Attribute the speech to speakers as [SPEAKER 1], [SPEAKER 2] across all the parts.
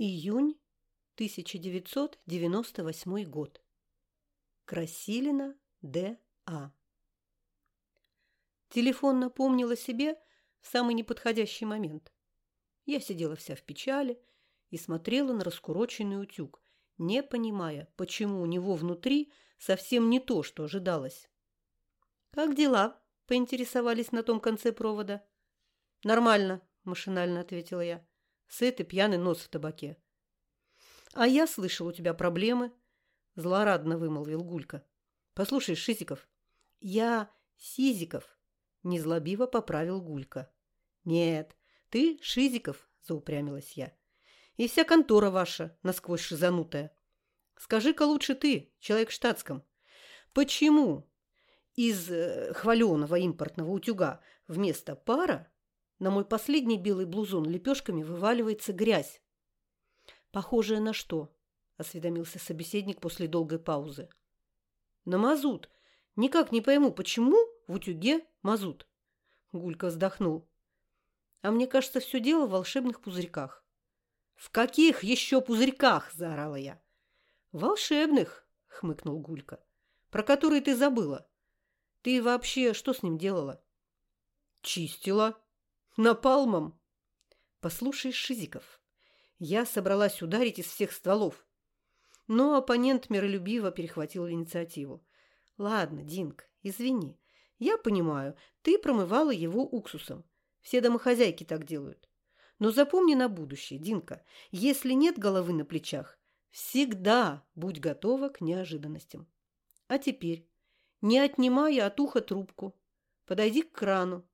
[SPEAKER 1] Июнь 1998 год. Красилина Д.А. Телефон напомнил о себе в самый неподходящий момент. Я сидела вся в печали и смотрела на раскуроченный утюг, не понимая, почему у него внутри совсем не то, что ожидалось. «Как дела?» – поинтересовались на том конце провода. «Нормально», – машинально ответила я. Сыт и пьяный нос в табаке. «А я слышал, у тебя проблемы», – злорадно вымолвил Гулька. «Послушай, Шизиков, я Сизиков», – незлобиво поправил Гулька. «Нет, ты Шизиков», – заупрямилась я. «И вся контора ваша насквозь шизанутая. Скажи-ка лучше ты, человек в штатском, почему из э, хваленого импортного утюга вместо пара на мой последний белый блузон лепешками вываливается грязь. «Похожая на что?» – осведомился собеседник после долгой паузы. «На мазут. Никак не пойму, почему в утюге мазут?» Гулька вздохнул. «А мне кажется, все дело в волшебных пузырьках». «В каких еще пузырьках?» – заорала я. «Волшебных», – хмыкнул Гулька. «Про которые ты забыла. Ты вообще что с ним делала?» «Чистила», Напалмом? Послушай, Шизиков, я собралась ударить из всех стволов. Но оппонент миролюбиво перехватил инициативу. Ладно, Динк, извини. Я понимаю, ты промывала его уксусом. Все домохозяйки так делают. Но запомни на будущее, Динка, если нет головы на плечах, всегда будь готова к неожиданностям. А теперь, не отнимая от уха трубку, подойди к крану,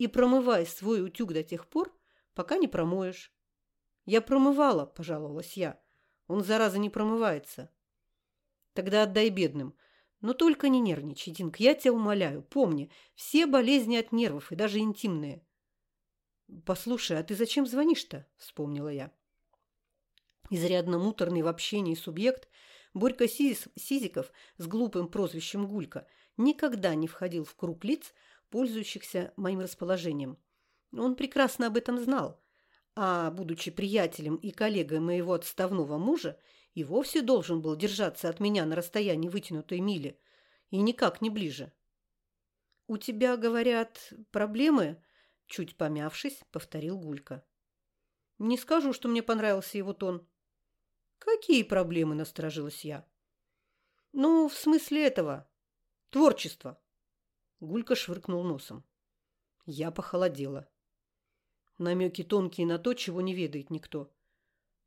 [SPEAKER 1] и промывай свой утюг до тех пор, пока не промоешь. Я промывала, пожаловалась я. Он, зараза, не промывается. Тогда отдай бедным. Но только не нервничай, Динк, я тебя умоляю. Помни, все болезни от нервов, и даже интимные. Послушай, а ты зачем звонишь-то? Вспомнила я. Изрядно муторный в общении субъект, Борька Сизиков с глупым прозвищем Гулька, никогда не входил в круг лиц, пользующихся моим расположением. Он прекрасно об этом знал, а, будучи приятелем и коллегой моего отставного мужа, и вовсе должен был держаться от меня на расстоянии вытянутой мили, и никак не ближе. «У тебя, говорят, проблемы?» Чуть помявшись, повторил Гулька. «Не скажу, что мне понравился его тон». «Какие проблемы?» – насторожилась я. «Ну, в смысле этого. Творчество». Гулька швыркнул носом. Я похолодела. Намеки тонкие на то, чего не ведает никто.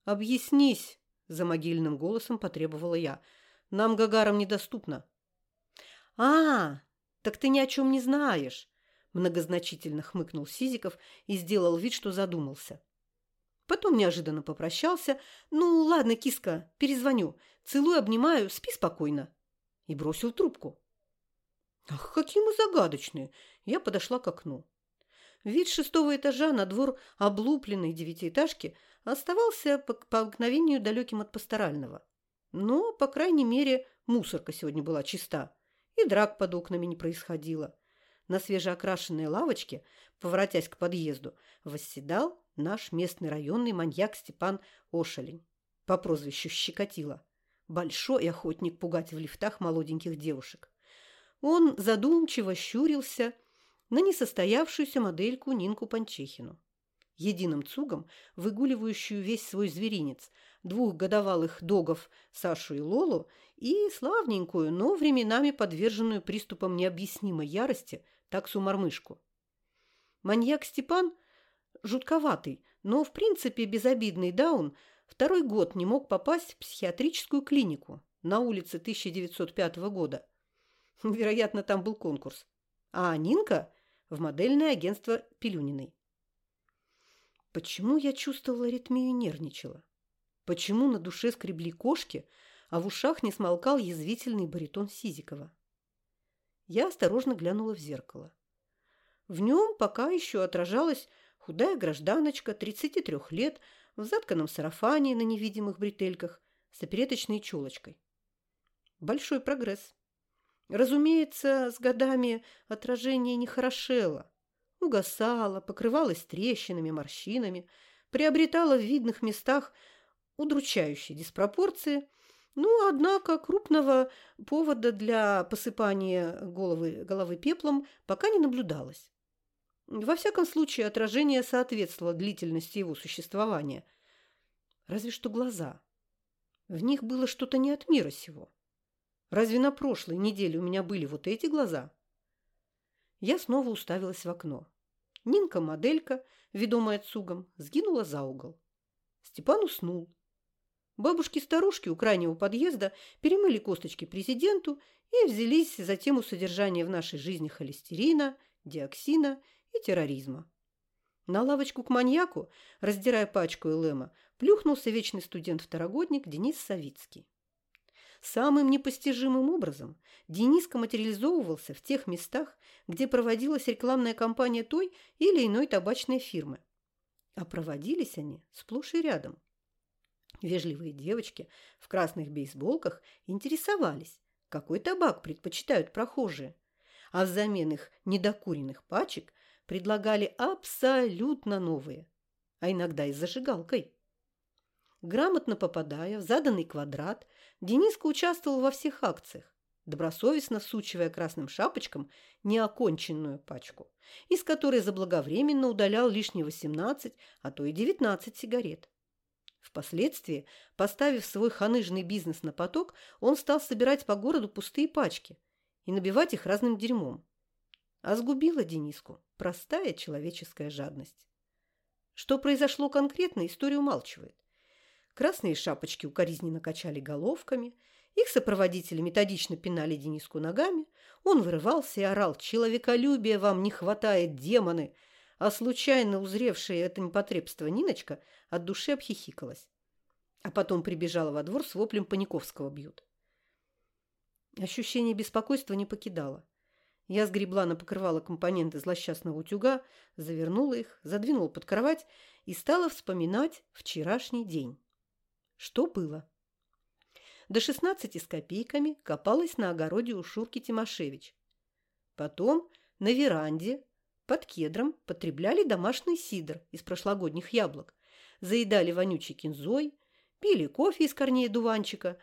[SPEAKER 1] «Объяснись!» – за могильным голосом потребовала я. «Нам, Гагарам, недоступно». «А, так ты ни о чем не знаешь!» Многозначительно хмыкнул Сизиков и сделал вид, что задумался. Потом неожиданно попрощался. «Ну, ладно, киска, перезвоню. Целую, обнимаю, спи спокойно». И бросил трубку. Ах, какие мы загадочные! Я подошла к окну. Вид шестого этажа на двор облупленной девятиэтажки оставался по, по обыкновению далеким от пасторального. Но, по крайней мере, мусорка сегодня была чиста, и драк под окнами не происходило. На свежеокрашенной лавочке, поворотясь к подъезду, восседал наш местный районный маньяк Степан Ошелень по прозвищу Щекотила. Большой охотник пугать в лифтах молоденьких девушек. Он задумчиво щурился на несостоявшуюся модельку Нинку Панчехину. Единым цугом, выгуливающую весь свой зверинец, двух годовалых догов Сашу и Лолу и славненькую, но временами подверженную приступам необъяснимой ярости таксу-мормышку. Маньяк Степан жутковатый, но в принципе безобидный даун второй год не мог попасть в психиатрическую клинику на улице 1905 года – Вероятно, там был конкурс. А Нинка в модельное агентство Пилюниной. Почему я чувствовала аритмию и нервничала? Почему на душе скребли кошки, а в ушах не смолкал язвительный баритон Сизикова? Я осторожно глянула в зеркало. В нем пока еще отражалась худая гражданочка 33 лет в затканном сарафане на невидимых бретельках с опереточной челочкой. Большой прогресс. Разумеется, с годами отражение не хорошело. Угасало, покрывалось трещинами, морщинами, приобретало в видных местах удручающей диспропорции, но, однако, крупного повода для посыпания головы, головы пеплом пока не наблюдалось. Во всяком случае, отражение соответствовало длительности его существования. Разве что глаза. В них было что-то не от мира сего. Разве на прошлой неделе у меня были вот эти глаза? Я снова уставилась в окно. Нинка-моделька, ведомая цугом, сгинула за угол. Степан уснул. Бабушки-старушки у крайнего подъезда перемыли косточки президенту и взялись за тему содержания в нашей жизни холестерина, диоксина и терроризма. На лавочку к маньяку, раздирая пачку Элэма, плюхнулся вечный студент-второгодник Денис Савицкий. Самым непостижимым образом Дениска материализовывался в тех местах, где проводилась рекламная кампания той или иной табачной фирмы. А проводились они сплошь и рядом. Вежливые девочки в красных бейсболках интересовались, какой табак предпочитают прохожие, а взамен их недокуренных пачек предлагали абсолютно новые, а иногда и с зажигалкой. Грамотно попадая в заданный квадрат, Дениска участвовал во всех акциях, добросовестно всучивая красным шапочкам неоконченную пачку, из которой заблаговременно удалял лишние 18, а то и 19 сигарет. Впоследствии, поставив свой ханыжный бизнес на поток, он стал собирать по городу пустые пачки и набивать их разным дерьмом. А сгубила Дениску простая человеческая жадность. Что произошло конкретно, история умалчивает. Красные шапочки укоризненно качали головками, их сопроводители методично пинали Дениску ногами, он вырывался и орал «Человеколюбия вам не хватает, демоны!» а случайно узревшая это непотребство Ниночка от души обхихикалась. А потом прибежала во двор с воплем Паниковского бьют. Ощущение беспокойства не покидало. Я сгребла на покрывало компоненты злосчастного утюга, завернула их, задвинула под кровать и стала вспоминать вчерашний день. Что было? До шестнадцати с копейками копалась на огороде у Шурки Тимошевич. Потом на веранде под кедром потребляли домашний сидр из прошлогодних яблок, заедали вонючей кинзой, пили кофе из корней дуванчика,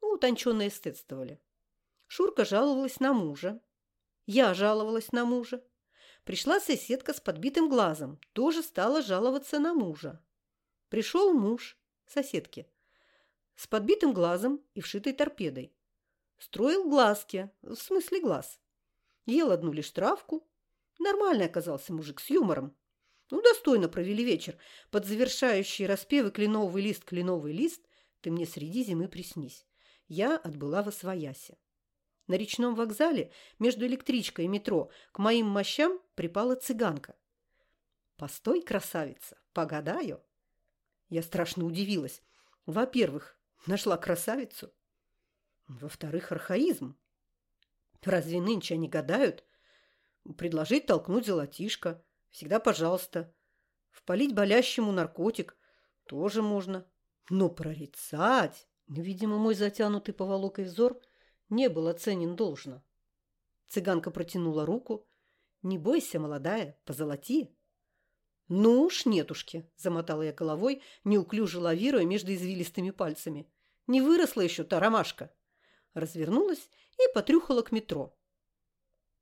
[SPEAKER 1] ну, утонченно эстетствовали. Шурка жаловалась на мужа. Я жаловалась на мужа. Пришла соседка с подбитым глазом, тоже стала жаловаться на мужа. Пришел муж соседки с подбитым глазом и вшитой торпедой. Строил глазки, в смысле глаз. Ел одну лишь травку. Нормальный оказался мужик с юмором. Ну, достойно провели вечер. Под завершающие распевы «Кленовый лист, кленовый лист» ты мне среди зимы приснись. Я отбыла во своясе. На речном вокзале между электричкой и метро к моим мощам припала цыганка. «Постой, красавица, погадаю!» Я страшно удивилась. Во-первых, Нашла красавицу. Во-вторых, архаизм. Разве нынче они гадают? Предложить толкнуть золотишко. Всегда пожалуйста. Вполить болящему наркотик. Тоже можно. Но прорицать... Видимо, мой затянутый поволокой взор не был оценен должно. Цыганка протянула руку. «Не бойся, молодая, позолоти». «Ну уж нетушки», – замотала я головой, неуклюже лавируя между извилистыми пальцами. Не выросла еще та ромашка. Развернулась и потрюхала к метро.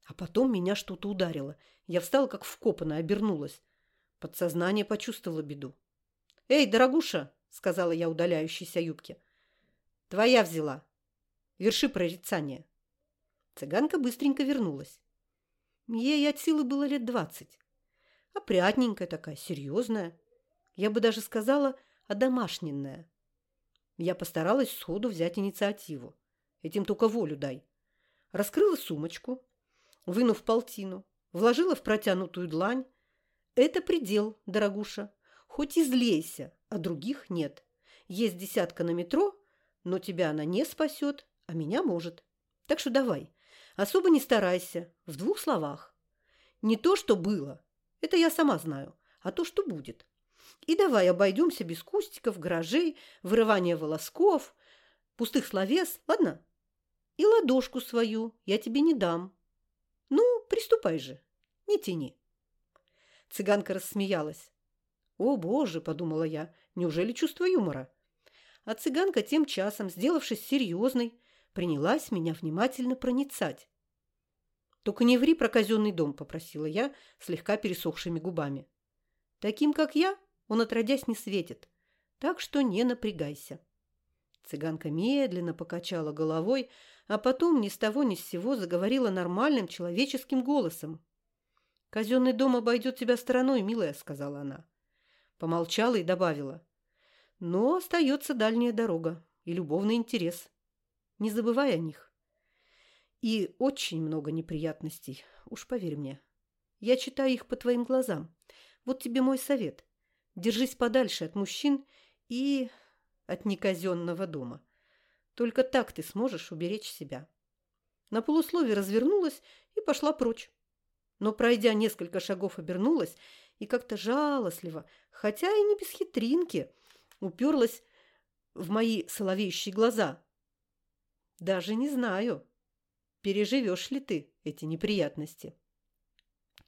[SPEAKER 1] А потом меня что-то ударило. Я встала, как вкопанная, обернулась. Подсознание почувствовало беду. «Эй, дорогуша!» — сказала я удаляющейся юбке. «Твоя взяла. Верши прорицание». Цыганка быстренько вернулась. Ей от силы было лет двадцать. Опрятненькая такая, серьезная. Я бы даже сказала, одомашненная. Я постаралась сходу взять инициативу. Этим только волю дай. Раскрыла сумочку, вынув полтину, вложила в протянутую длань. Это предел, дорогуша. Хоть и злейся, а других нет. Есть десятка на метро, но тебя она не спасет, а меня может. Так что давай, особо не старайся, в двух словах. Не то, что было, это я сама знаю, а то, что будет. И давай обойдемся без кустиков, гаражей, вырывания волосков, пустых словес, ладно? И ладошку свою я тебе не дам. Ну, приступай же, не тяни. Цыганка рассмеялась. «О, боже!» – подумала я. «Неужели чувство юмора?» А цыганка тем часом, сделавшись серьезной, принялась меня внимательно проницать. «Только не ври про казенный дом», – попросила я слегка пересохшими губами. «Таким, как я, он отродясь не светит, так что не напрягайся». Цыганка медленно покачала головой, а потом ни с того ни с сего заговорила нормальным человеческим голосом. «Казенный дом обойдет тебя стороной, милая», — сказала она. Помолчала и добавила. «Но остается дальняя дорога и любовный интерес. Не забывай о них. И очень много неприятностей, уж поверь мне. Я читаю их по твоим глазам. Вот тебе мой совет. Держись подальше от мужчин и от неказенного дома. Только так ты сможешь уберечь себя. На полусловие развернулась и пошла прочь. Но, пройдя несколько шагов, обернулась и как-то жалостливо, хотя и не без хитринки, уперлась в мои соловеющие глаза. Даже не знаю, переживешь ли ты эти неприятности.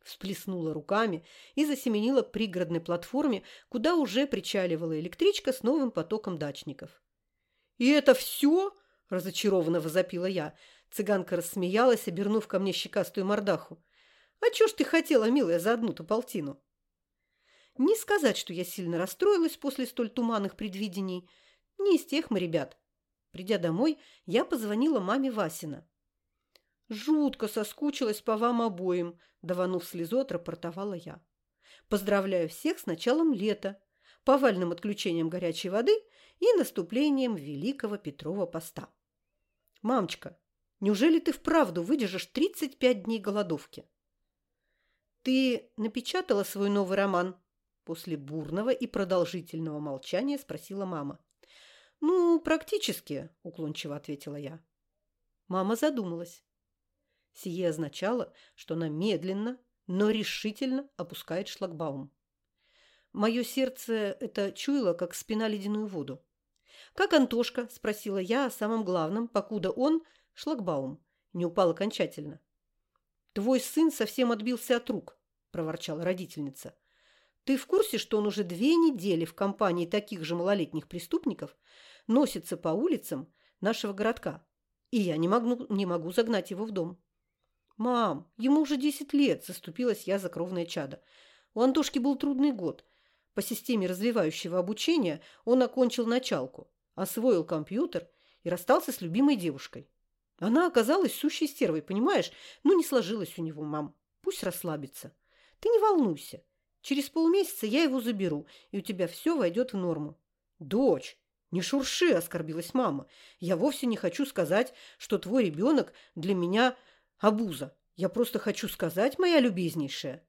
[SPEAKER 1] Всплеснула руками и засеменила к пригородной платформе, куда уже причаливала электричка с новым потоком дачников. «И это все?» – разочарованно возопила я. Цыганка рассмеялась, обернув ко мне щекастую мордаху. «А чё ж ты хотела, милая, за одну-то полтину?» Не сказать, что я сильно расстроилась после столь туманных предвидений. Не из тех мы, ребят. Придя домой, я позвонила маме Васина. «Жутко соскучилась по вам обоим», – даванув слезу, отрапортовала я. «Поздравляю всех с началом лета, повальным отключением горячей воды и наступлением Великого Петрова поста. Мамочка, неужели ты вправду выдержишь 35 дней голодовки?» «Ты напечатала свой новый роман?» После бурного и продолжительного молчания спросила мама. «Ну, практически», – уклончиво ответила я. Мама задумалась. Сие означало, что она медленно, но решительно опускает шлагбаум. Мое сердце это чуяло, как спина ледяную воду. «Как Антошка?» – спросила я о самом главном, покуда он, шлагбаум, не упал окончательно. «Твой сын совсем отбился от рук», – проворчала родительница. «Ты в курсе, что он уже две недели в компании таких же малолетних преступников носится по улицам нашего городка, и я не могу, не могу загнать его в дом. «Мам, ему уже десять лет», – заступилась я за кровное чадо. У Антошки был трудный год. По системе развивающего обучения он окончил началку, освоил компьютер и расстался с любимой девушкой. Она оказалась сущей стервой, понимаешь? Ну, не сложилось у него, мам. Пусть расслабится. Ты не волнуйся. Через полмесяца я его заберу, и у тебя все войдет в норму. Дочь, «Не шурши!» – оскорбилась мама. «Я вовсе не хочу сказать, что твой ребенок для меня обуза. Я просто хочу сказать, моя любезнейшая».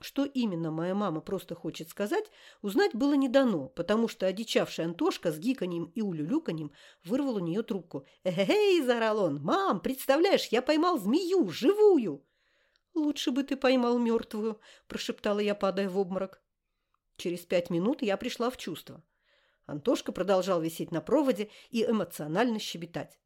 [SPEAKER 1] Что именно моя мама просто хочет сказать, узнать было не дано, потому что одичавший Антошка с гиканьем и улюлюканьем вырвал у нее трубку. «Эй!» – заорал. «Мам, представляешь, я поймал змею, живую!» «Лучше бы ты поймал мертвую», – прошептала я, падая в обморок. Через пять минут я пришла в чувство. Антошка продолжал висеть на проводе и эмоционально щебетать.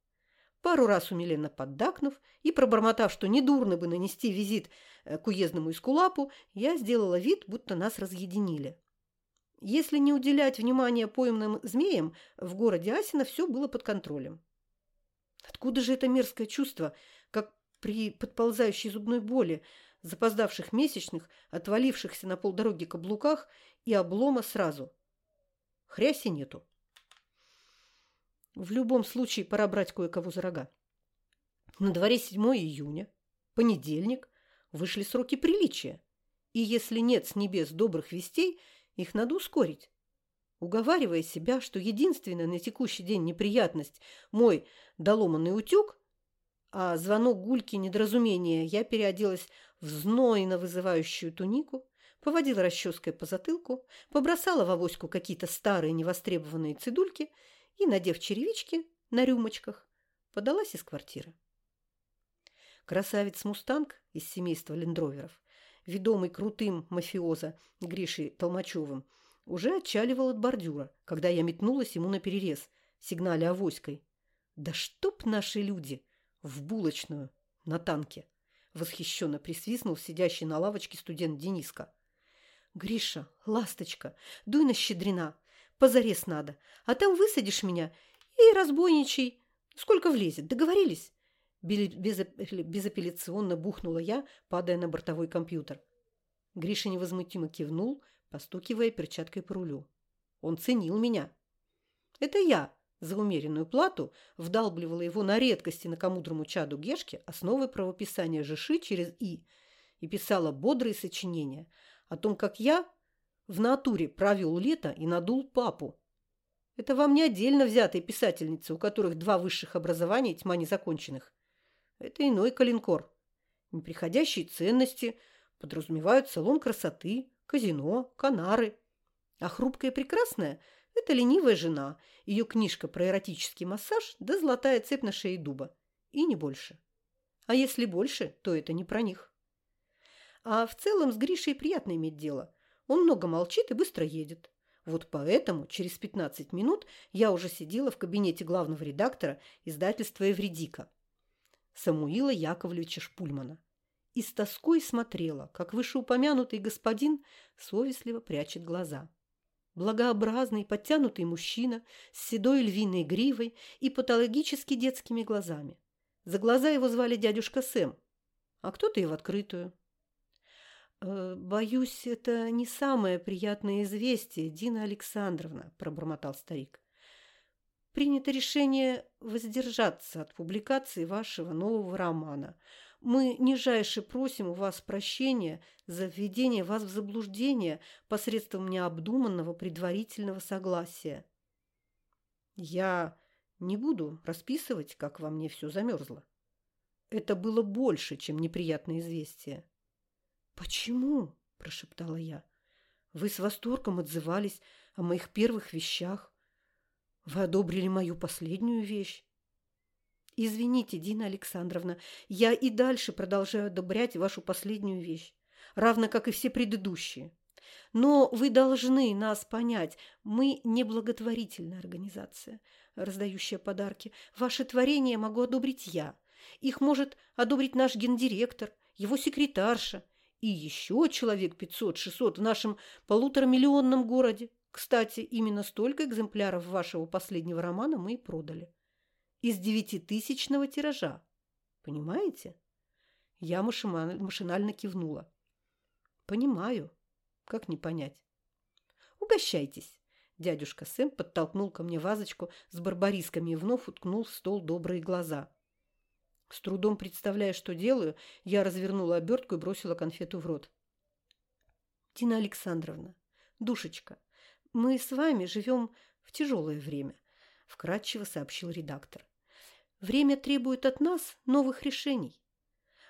[SPEAKER 1] Пару раз умиленно поддакнув и пробормотав, что недурно бы нанести визит э, к уездному эскулапу, я сделала вид, будто нас разъединили. Если не уделять внимания пойманным змеям, в городе Асина все было под контролем. Откуда же это мерзкое чувство, как при подползающей зубной боли, запоздавших месячных, отвалившихся на полдороги каблуках и облома сразу – Хряси нету. В любом случае пора брать кое-кого за рога. На дворе 7 июня, понедельник, вышли сроки приличия. И если нет с небес добрых вестей, их надо ускорить. Уговаривая себя, что единственная на текущий день неприятность – мой доломанный утюг, а звонок гульки недоразумения я переоделась в знойно вызывающую тунику, поводила расческой по затылку, побросала в авоську какие-то старые невостребованные цидульки и, надев черевички на рюмочках, подалась из квартиры. Красавец-мустанг из семейства лендроверов, ведомый крутым мафиоза Гришей Толмачевым, уже отчаливал от бордюра, когда я метнулась ему на перерез, сигнале авоськой. «Да чтоб наши люди! В булочную! На танке!» Восхищенно присвистнул сидящий на лавочке студент Дениска. «Гриша, ласточка, дуй на щедрена. Позарез надо. А там высадишь меня и разбойничай. Сколько влезет, договорились?» Безапелляционно бухнула я, падая на бортовой компьютер. Гриша невозмутимо кивнул, постукивая перчаткой по рулю. Он ценил меня. Это я за умеренную плату вдалбливала его на редкости на комудрому чаду Гешке основы правописания Жиши через «и» и писала бодрые сочинения о том, как я в натуре провел лето и надул папу. Это вам не отдельно взятые писательницы, у которых два высших образования тьма незаконченных. Это иной калинкор. Неприходящие ценности подразумевают салон красоты, казино, канары. А хрупкая и прекрасная – это ленивая жена, ее книжка про эротический массаж да золотая цепь на шее дуба. И не больше. А если больше, то это не про них. А в целом с Гришей приятно иметь дело. Он много молчит и быстро едет. Вот поэтому через 15 минут я уже сидела в кабинете главного редактора издательства «Эвредика» Самуила Яковлевича Шпульмана и с тоской смотрела, как вышеупомянутый господин совестливо прячет глаза. Благообразный, подтянутый мужчина с седой львиной гривой и патологически детскими глазами. За глаза его звали дядюшка Сэм, а кто-то и в открытую. «Э, «Боюсь, это не самое приятное известие, Дина Александровна», – пробормотал старик принято решение воздержаться от публикации вашего нового романа. Мы нижайше просим у вас прощения за введение вас в заблуждение посредством необдуманного предварительного согласия. Я не буду расписывать, как во мне все замерзло. Это было больше, чем неприятное известие. «Почему?» – прошептала я. «Вы с восторгом отзывались о моих первых вещах. Вы одобрили мою последнюю вещь. Извините, Дина Александровна, я и дальше продолжаю одобрять вашу последнюю вещь, равно как и все предыдущие. Но вы должны нас понять, мы не благотворительная организация, раздающая подарки. Ваши творения могу одобрить я. Их может одобрить наш гендиректор, его секретарша и еще человек 500-600 в нашем полуторамиллионном городе. Кстати, именно столько экземпляров вашего последнего романа мы и продали. Из девятитысячного тиража. Понимаете? Я машинально кивнула. Понимаю. Как не понять? Угощайтесь. Дядюшка Сэм подтолкнул ко мне вазочку с барбарисками и вновь уткнул в стол добрые глаза. С трудом представляя, что делаю, я развернула обертку и бросила конфету в рот. «Дина Александровна, душечка, мы с вами живем в тяжелое время», – вкратчиво сообщил редактор. «Время требует от нас новых решений.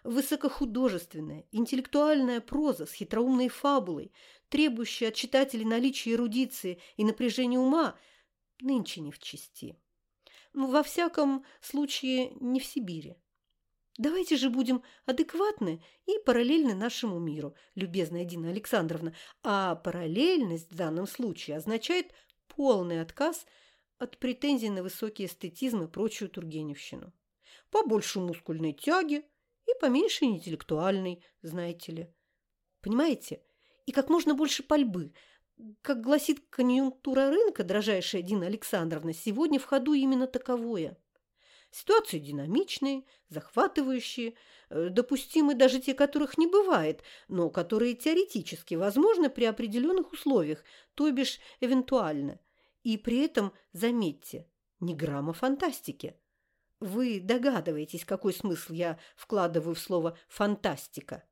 [SPEAKER 1] Высокохудожественная, интеллектуальная проза с хитроумной фабулой, требующая от читателей наличия эрудиции и напряжения ума, нынче не в чести. Во всяком случае, не в Сибири. Давайте же будем адекватны и параллельны нашему миру, любезная Дина Александровна. А параллельность в данном случае означает полный отказ от претензий на высокий эстетизм и прочую тургеневщину. Побольше мускульной тяги и поменьше интеллектуальной, знаете ли. Понимаете? И как можно больше пальбы. Как гласит конъюнктура рынка, дрожайшая Дина Александровна, сегодня в ходу именно таковое – Ситуации динамичные, захватывающие, э, допустимы даже те, которых не бывает, но которые теоретически возможны при определенных условиях, то бишь эвентуально. И при этом, заметьте, ни грамма фантастики. Вы догадываетесь, какой смысл я вкладываю в слово «фантастика».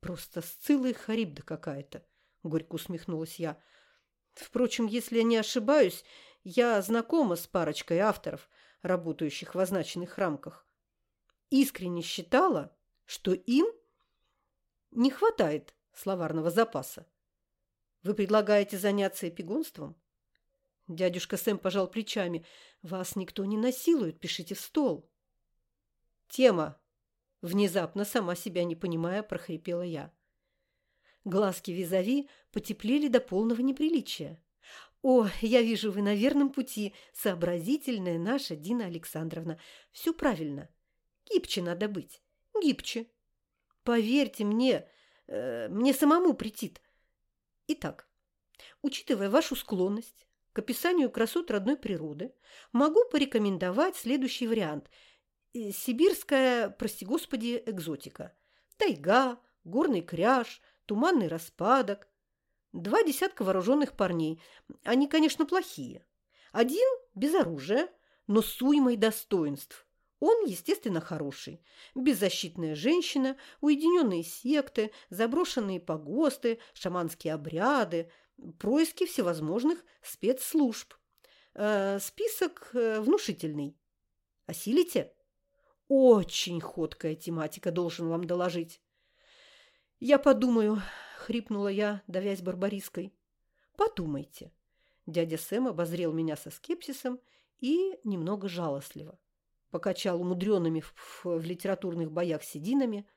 [SPEAKER 1] «Просто сцилла харибда какая-то», – горько усмехнулась я. «Впрочем, если я не ошибаюсь, я знакома с парочкой авторов – работающих в означенных рамках, искренне считала, что им не хватает словарного запаса. Вы предлагаете заняться эпигонством? Дядюшка Сэм пожал плечами. Вас никто не насилует, пишите в стол. Тема. Внезапно, сама себя не понимая, прохрипела я. Глазки визави потеплели до полного неприличия. «О, я вижу, вы на верном пути, сообразительная наша Дина Александровна. Все правильно. Гибче надо быть. Гибче. Поверьте мне, э, мне самому претит. Итак, Учитывая вашу склонность к описанию красот родной природы, могу порекомендовать следующий вариант. Э, сибирская, прости господи, экзотика. Тайга, горный кряж, туманный распадок. Два десятка вооруженных парней. Они, конечно, плохие. Один без оружия, но с уймой достоинств. Он, естественно, хороший. Беззащитная женщина, уединенные секты, заброшенные погосты, шаманские обряды, происки всевозможных спецслужб. Э, список э, внушительный. Осилите? Очень ходкая тематика, должен вам доложить. Я подумаю, хрипнула я, давясь барбариской. Подумайте. Дядя Сэм обозрел меня со скепсисом и немного жалостливо покачал умудренными в, в, в литературных боях сединами.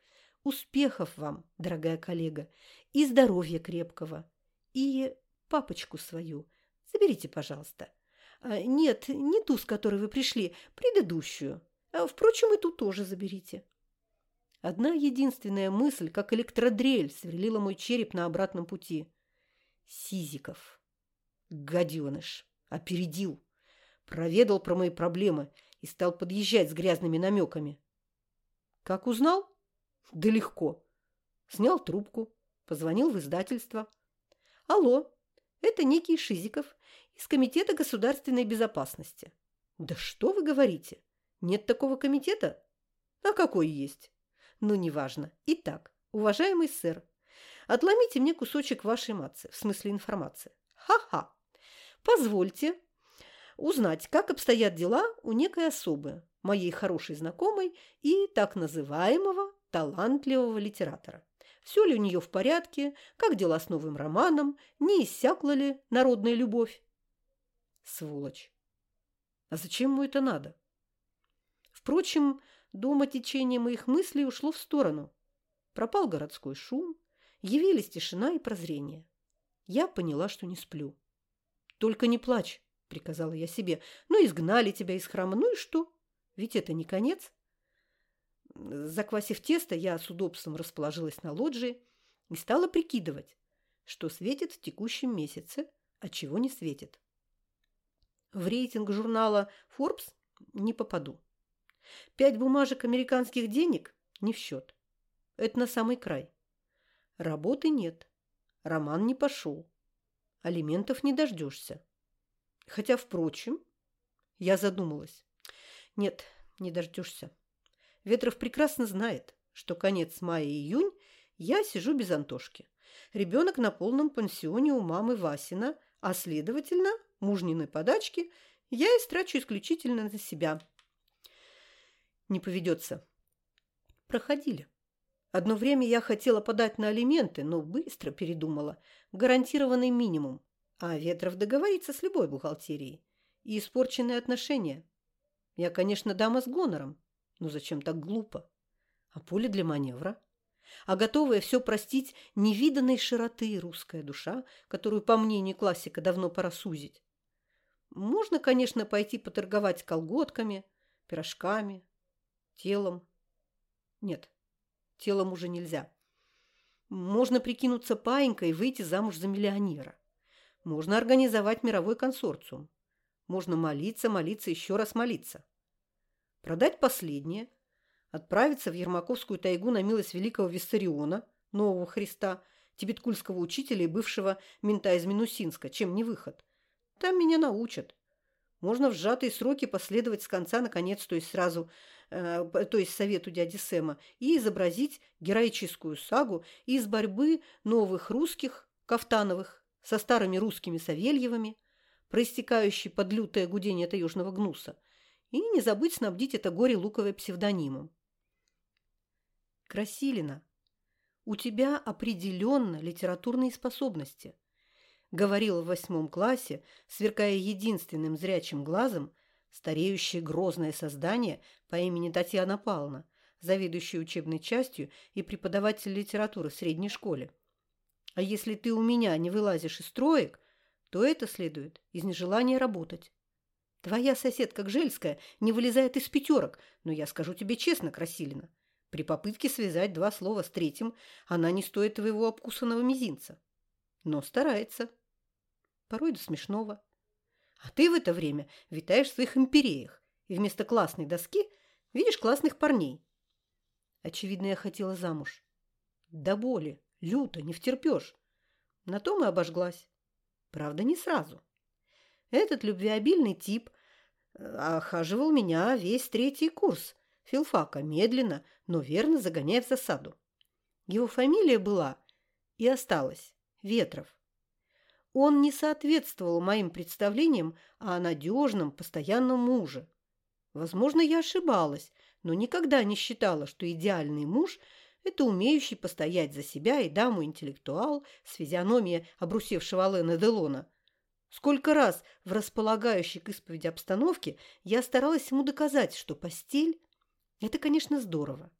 [SPEAKER 1] Успехов вам, дорогая коллега, и здоровья крепкого. И папочку свою заберите, пожалуйста. А, нет, не ту, с которой вы пришли, предыдущую. А, впрочем, и ту тоже заберите. Одна единственная мысль, как электродрель, сверлила мой череп на обратном пути. Сизиков. Гаденыш. Опередил. Проведал про мои проблемы и стал подъезжать с грязными намеками. Как узнал? Да легко. Снял трубку, позвонил в издательство. Алло, это некий Шизиков из Комитета государственной безопасности. Да что вы говорите? Нет такого комитета? А какой есть? Ну, неважно. Итак, уважаемый сэр, отломите мне кусочек вашей матцы, в смысле информации. Ха-ха. Позвольте узнать, как обстоят дела у некой особы, моей хорошей знакомой и так называемого талантливого литератора. Все ли у нее в порядке, как дела с новым романом, не иссякла ли народная любовь? Сволочь! А зачем ему это надо? Впрочем, дома течение моих мыслей ушло в сторону. Пропал городской шум, явились тишина и прозрение. Я поняла, что не сплю. «Только не плачь!» – приказала я себе. «Ну, изгнали тебя из храма, ну и что? Ведь это не конец». Заквасив тесто, я с удобством расположилась на лоджии и стала прикидывать, что светит в текущем месяце, а чего не светит. В рейтинг журнала Forbes не попаду. Пять бумажек американских денег не в счет. Это на самый край. Работы нет. Роман не пошел. Алиментов не дождешься. Хотя, впрочем, я задумалась. Нет, не дождешься. Ветров прекрасно знает, что конец мая-июнь я сижу без Антошки. Ребенок на полном пансионе у мамы Васина, а, следовательно, мужниной подачки я истрачу исключительно на себя. Не поведется. Проходили. Одно время я хотела подать на алименты, но быстро передумала. Гарантированный минимум. А Ветров договорится с любой бухгалтерией. И испорченные отношения. Я, конечно, дама с гонором, но зачем так глупо? А поле для маневра? А готовая все простить невиданной широты русская душа, которую, по мнению классика, давно пора сузить. Можно, конечно, пойти поторговать колготками, пирожками, телом. Нет, телом уже нельзя. Можно прикинуться паинькой и выйти замуж за миллионера. Можно организовать мировой консорциум. Можно молиться, молиться, еще раз молиться. Продать последнее, отправиться в Ермаковскую тайгу на милость великого Виссариона, нового Христа, тибеткульского учителя и бывшего мента из Минусинска, чем не выход. Там меня научат. Можно в сжатые сроки последовать с конца наконец, то есть сразу, то есть совету дяди Сэма, и изобразить героическую сагу из борьбы новых русских, кафтановых, со старыми русскими Савельевыми, проистекающей под лютое гудение таежного гнуса, и не забыть снабдить это горе луковой псевдонимом. Красилина, у тебя определенно литературные способности, говорила в восьмом классе, сверкая единственным зрячим глазом, стареющее грозное создание по имени Татьяна Павловна, заведующая учебной частью и преподаватель литературы в средней школе. А если ты у меня не вылазишь из строек, то это следует из нежелания работать. Твоя соседка Гжельская не вылезает из пятерок, но я скажу тебе честно, Красилина, при попытке связать два слова с третьим она не стоит твоего обкусанного мизинца. Но старается. порой до смешного. А ты в это время витаешь в своих империях и вместо классной доски видишь классных парней. Очевидно, я хотела замуж. До боли, люто, не втерпешь. На том и обожглась. Правда, не сразу. Этот любвеобильный тип э, охаживал меня весь третий курс филфака, медленно, но верно загоняя в засаду. Его фамилия была и осталась Ветров. Он не соответствовал моим представлениям о надежном, постоянном муже. Возможно, я ошибалась, но никогда не считала, что идеальный муж – это умеющий постоять за себя и даму-интеллектуал с физиономией обрусевшего Алена Делона. Сколько раз в располагающей к исповеди обстановке я старалась ему доказать, что постель – это, конечно, здорово.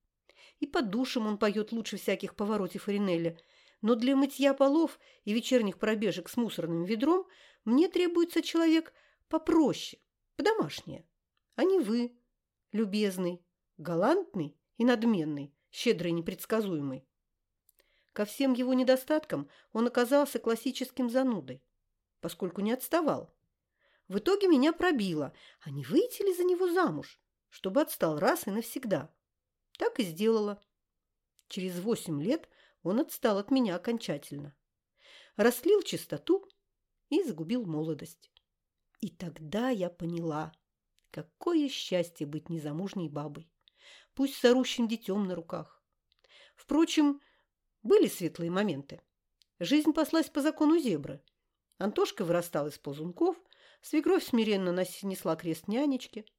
[SPEAKER 1] И под душем он поет лучше всяких поворотов Ринелли – но для мытья полов и вечерних пробежек с мусорным ведром мне требуется человек попроще, по-домашнее, а не вы, любезный, галантный и надменный, щедрый и непредсказуемый. Ко всем его недостаткам он оказался классическим занудой, поскольку не отставал. В итоге меня пробило, а не выйти ли за него замуж, чтобы отстал раз и навсегда. Так и сделала. Через восемь лет он отстал от меня окончательно. Растлил чистоту и загубил молодость. И тогда я поняла, какое счастье быть незамужней бабой, пусть с орущим детем на руках. Впрочем, были светлые моменты. Жизнь паслась по закону зебры. Антошка вырастал из ползунков, свекровь смиренно несла крест нянечки –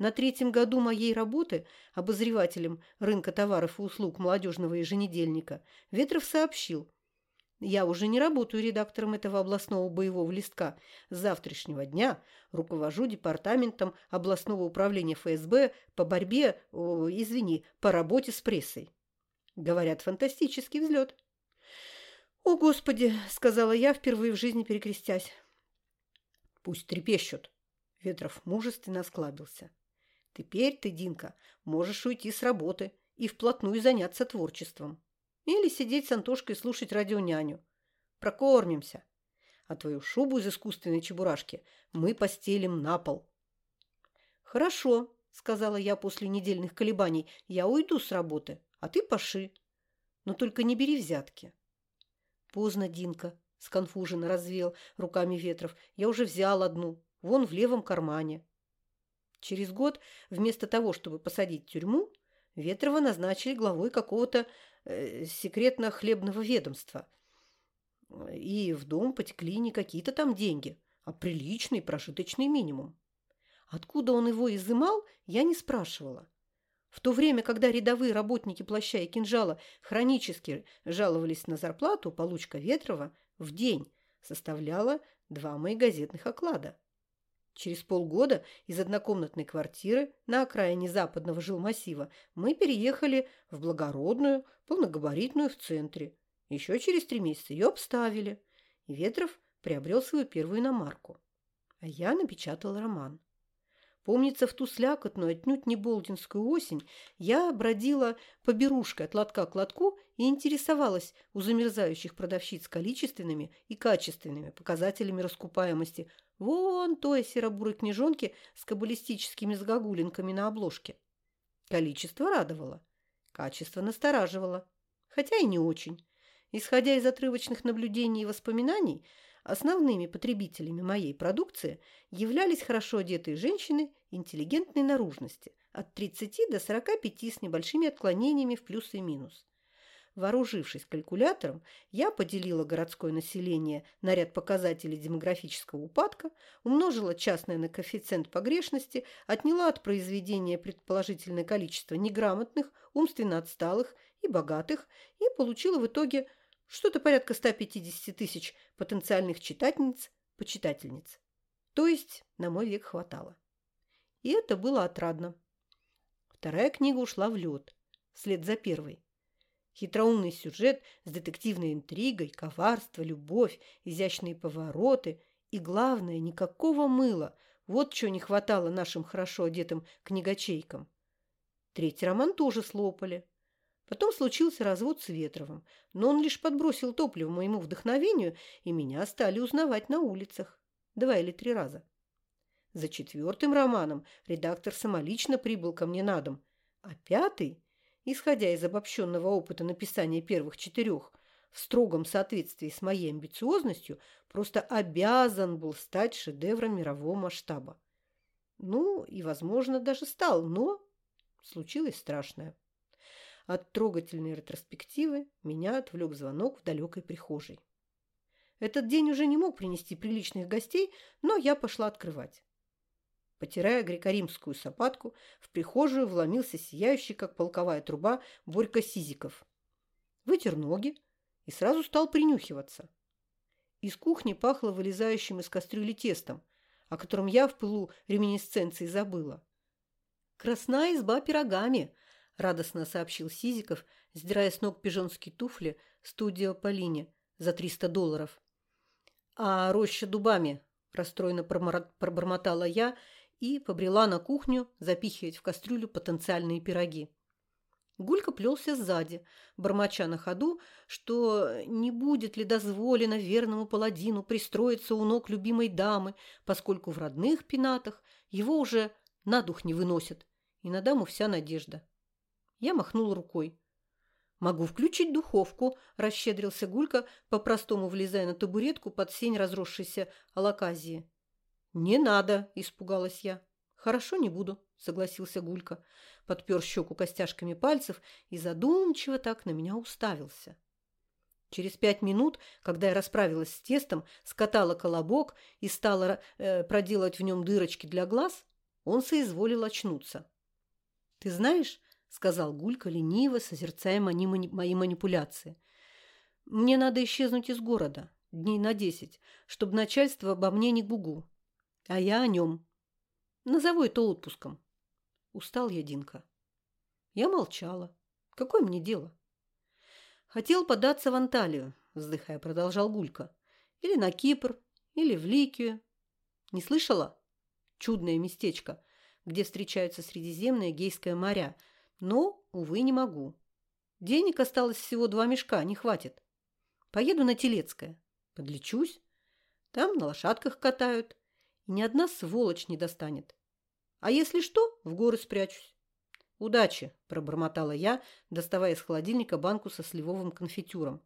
[SPEAKER 1] на третьем году моей работы обозревателем рынка товаров и услуг молодежного еженедельника Ветров сообщил. Я уже не работаю редактором этого областного боевого листка. С завтрашнего дня руковожу департаментом областного управления ФСБ по борьбе, о, извини, по работе с прессой. Говорят, фантастический взлет. «О, Господи!» – сказала я, впервые в жизни перекрестясь. «Пусть трепещут!» – Ветров мужественно осклабился. Теперь ты, Динка, можешь уйти с работы и вплотную заняться творчеством. Или сидеть с Антошкой и слушать радионяню. Прокормимся. А твою шубу из искусственной чебурашки мы постелим на пол. Хорошо, сказала я после недельных колебаний. Я уйду с работы, а ты поши. Но только не бери взятки. Поздно, Динка, сконфуженно развел руками Ветров. Я уже взял одну, вон в левом кармане. Через год вместо того, чтобы посадить в тюрьму, Ветрова назначили главой какого-то э, секретно-хлебного ведомства. И в дом потекли не какие-то там деньги, а приличный прожиточный минимум. Откуда он его изымал, я не спрашивала. В то время, когда рядовые работники плаща и кинжала хронически жаловались на зарплату, получка Ветрова в день составляла два моих газетных оклада. Через полгода из однокомнатной квартиры на окраине западного жилмассива мы переехали в благородную, полногабаритную в центре. Еще через три месяца ее обставили, и Ветров приобрел свою первую иномарку. А я напечатала роман. Помнится, в ту слякотную, отнюдь не болдинскую осень я бродила по берушке от лотка к лотку и интересовалась у замерзающих продавщиц количественными и качественными показателями раскупаемости вон той серобурой книжонки с каббалистическими загогулинками на обложке. Количество радовало, качество настораживало, хотя и не очень. Исходя из отрывочных наблюдений и воспоминаний – Основными потребителями моей продукции являлись хорошо одетые женщины интеллигентной наружности от 30 до 45 с небольшими отклонениями в плюс и минус. Вооружившись калькулятором, я поделила городское население на ряд показателей демографического упадка, умножила частное на коэффициент погрешности, отняла от произведения предположительное количество неграмотных, умственно отсталых и богатых и получила в итоге – что-то порядка 150 тысяч потенциальных читательниц, почитательниц. То есть на мой век хватало. И это было отрадно. Вторая книга ушла в лед, вслед за первой. Хитроумный сюжет с детективной интригой, коварство, любовь, изящные повороты и, главное, никакого мыла. Вот чего не хватало нашим хорошо одетым книгачейкам. Третий роман тоже слопали. Потом случился развод с Ветровым, но он лишь подбросил топливо моему вдохновению, и меня стали узнавать на улицах. Два или три раза. За четвертым романом редактор самолично прибыл ко мне на дом, а пятый, исходя из обобщенного опыта написания первых четырех, в строгом соответствии с моей амбициозностью, просто обязан был стать шедевром мирового масштаба. Ну, и, возможно, даже стал, но случилось страшное. От трогательной ретроспективы меня отвлек звонок в далекой прихожей. Этот день уже не мог принести приличных гостей, но я пошла открывать. Потирая греко-римскую сапатку, в прихожую вломился сияющий, как полковая труба, Борька Сизиков. Вытер ноги и сразу стал принюхиваться. Из кухни пахло вылезающим из кастрюли тестом, о котором я в пылу реминисценции забыла. «Красная изба пирогами!» – радостно сообщил Сизиков, сдирая с ног пижонские туфли студио Полине за 300 долларов. «А роща дубами!» – расстроенно пробормотала я – и побрела на кухню запихивать в кастрюлю потенциальные пироги. Гулька плелся сзади, бормоча на ходу, что не будет ли дозволено верному паладину пристроиться у ног любимой дамы, поскольку в родных пенатах его уже на дух не выносят, и на даму вся надежда. Я махнул рукой. «Могу включить духовку», – расщедрился Гулька, по-простому влезая на табуретку под сень разросшейся алаказии. «Не надо!» – испугалась я. «Хорошо, не буду», – согласился Гулька. Подпер щеку костяшками пальцев и задумчиво так на меня уставился. Через пять минут, когда я расправилась с тестом, скатала колобок и стала э, проделывать в нем дырочки для глаз, он соизволил очнуться. «Ты знаешь», – сказал Гулька, лениво созерцая мои, мои манипуляции, – «мне надо исчезнуть из города дней на десять, чтобы начальство обо мне не гугу. А я о нем. Назову это отпуском. Устал я, Динка. Я молчала. Какое мне дело? Хотел податься в Анталию, вздыхая, продолжал Гулька. Или на Кипр, или в Ликию. Не слышала? Чудное местечко, где встречаются Средиземное и Гейское моря. Но, увы, не могу. Денег осталось всего два мешка, не хватит. Поеду на Телецкое. Подлечусь. Там на лошадках катают и ни одна сволочь не достанет. А если что, в горы спрячусь. «Удачи!» – пробормотала я, доставая из холодильника банку со сливовым конфитюром.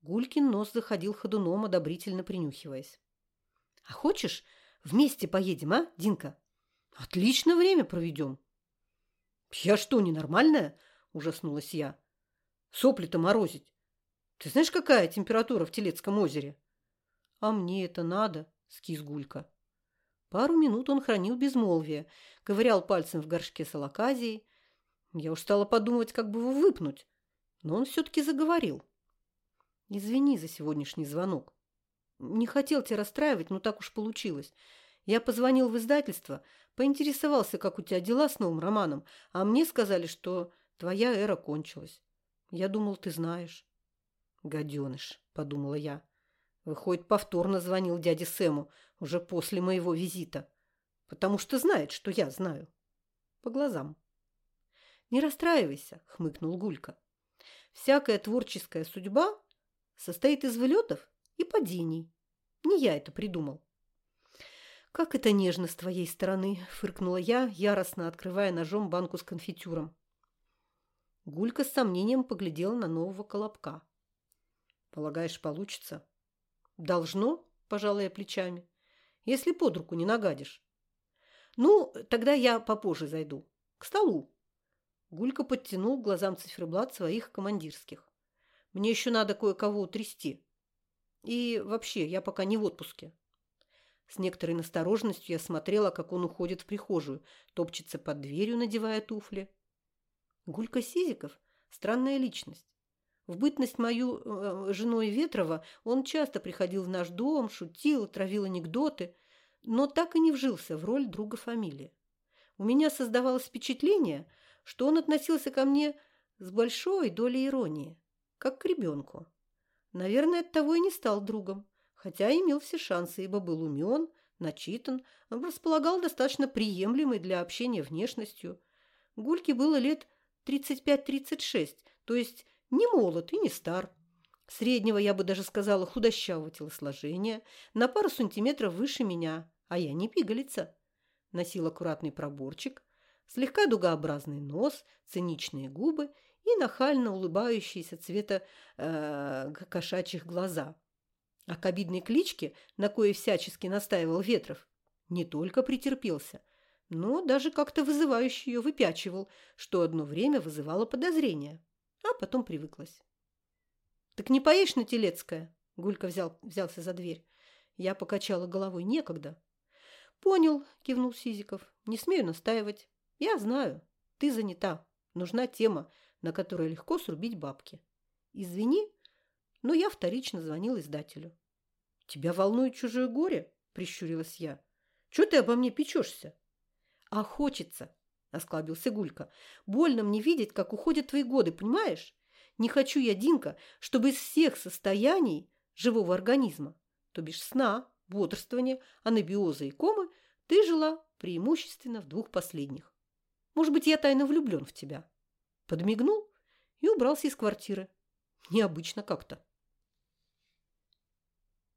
[SPEAKER 1] Гулькин нос заходил ходуном, одобрительно принюхиваясь. «А хочешь, вместе поедем, а, Динка? Отлично время проведем!» «Я что, ненормальная?» – ужаснулась я. «Сопли-то морозить! Ты знаешь, какая температура в Телецком озере?» «А мне это надо!» – скис Гулька. Пару минут он хранил безмолвие, ковырял пальцем в горшке с алаказией. Я уж стала подумывать, как бы его выпнуть, но он все-таки заговорил. «Извини за сегодняшний звонок. Не хотел тебя расстраивать, но так уж получилось. Я позвонил в издательство, поинтересовался, как у тебя дела с новым романом, а мне сказали, что твоя эра кончилась. Я думал, ты знаешь». «Гаденыш», — подумала я. Выходит, повторно звонил дяде Сэму уже после моего визита, потому что знает, что я знаю. По глазам. «Не расстраивайся», — хмыкнул Гулька. «Всякая творческая судьба состоит из вылетов и падений. Не я это придумал». «Как это нежно с твоей стороны!» – фыркнула я, яростно открывая ножом банку с конфитюром. Гулька с сомнением поглядела на нового колобка. «Полагаешь, получится?» «Должно», – пожалуй я плечами, – «если под руку не нагадишь». «Ну, тогда я попозже зайду. К столу». Гулька подтянул глазам циферблат своих командирских. «Мне еще надо кое-кого утрясти. И вообще, я пока не в отпуске». С некоторой настороженностью я смотрела, как он уходит в прихожую, топчется под дверью, надевая туфли. Гулька Сизиков – странная личность. В бытность мою э, женой Ветрова он часто приходил в наш дом, шутил, травил анекдоты, но так и не вжился в роль друга фамилии. У меня создавалось впечатление, что он относился ко мне с большой долей иронии, как к ребенку. Наверное, оттого и не стал другом, хотя имел все шансы, ибо был умен, начитан, располагал достаточно приемлемой для общения внешностью. Гульке было лет 35-36, То есть не молод и не стар. Среднего, я бы даже сказала, худощавого телосложения, на пару сантиметров выше меня, а я не пигалица. Носил аккуратный проборчик, слегка дугообразный нос, циничные губы и нахально улыбающиеся цвета э, кошачьих глаза. А к обидной кличке, на кое всячески настаивал Ветров, не только претерпелся, но даже как-то вызывающе ее выпячивал, что одно время вызывало подозрения, а потом привыклась. «Так не поешь на Телецкое?» Гулька взял, взялся за дверь. Я покачала головой. «Некогда». «Понял», – кивнул Сизиков. «Не смею настаивать. Я знаю. Ты занята. Нужна тема, на которой легко срубить бабки. Извини, но я вторично звонил издателю». «Тебя волнует чужое горе?» – прищурилась я. «Чего ты обо мне печешься?» «А хочется», – осклабился Гулька. «Больно мне видеть, как уходят твои годы, понимаешь? Не хочу я, Динка, чтобы из всех состояний живого организма, то бишь сна, бодрствования, анабиоза и комы, ты жила преимущественно в двух последних. Может быть, я тайно влюблен в тебя. Подмигнул и убрался из квартиры. Необычно как-то.